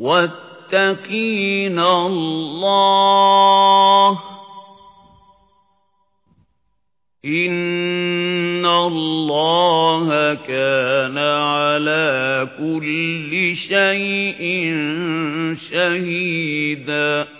واتقين الله إن الله كان على كل شيء شهيدا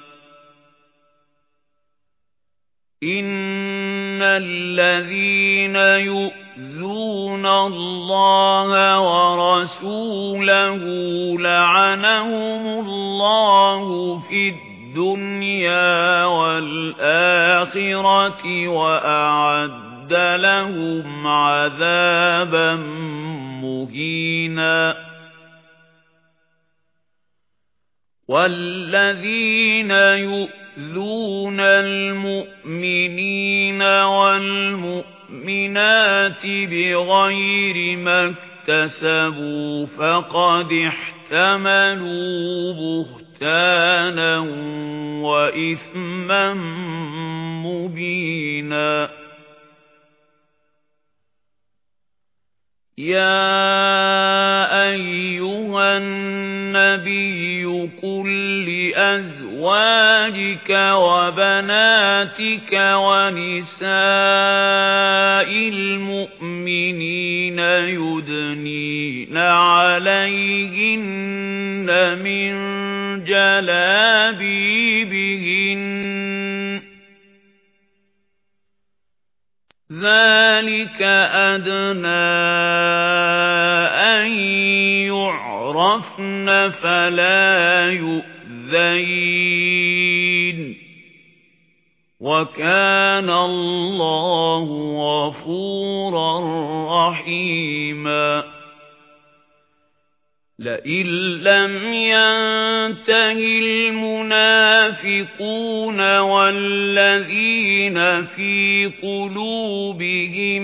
إن الذين يؤذون الله ورسوله لعنهم الله في الدنيا والآخرة وأعد لهم عذابا مهينا والذين يؤذون المؤمنين والمؤمنات بغير ما اكتسبوا فقد احتملوا بهتانا وإثما مبينا يا لأزواجك وبناتك ونساء المؤمنين يدنين عليهن من جلابيبهن. ذلك أدنى أن يعرفن فلا يؤذين وكان الله غفورا رحيما لئن لم ينته المنافقون والذين في قلوبهم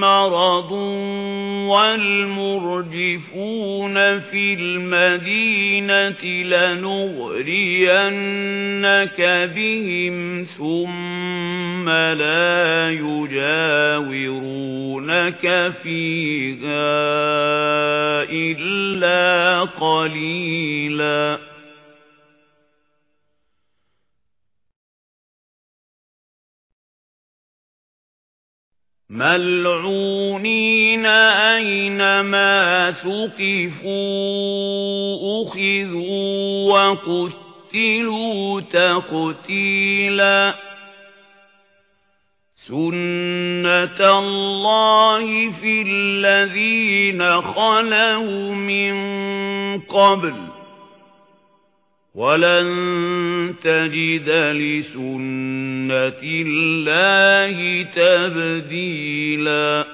مرض والمرجفون في المدينة لنغرينك بهم ثم لا يجاورونك فيها إلا قليلا ملعونين أينما ثقفوا أخذوا وقتلوا تقتيلا سُنَّةَ اللَّهِ فِي الَّذِينَ خَلَوْا مِن قَبْلُ وَلَن تَجِدَ لِسُنَّةِ اللَّهِ تَبْدِيلًا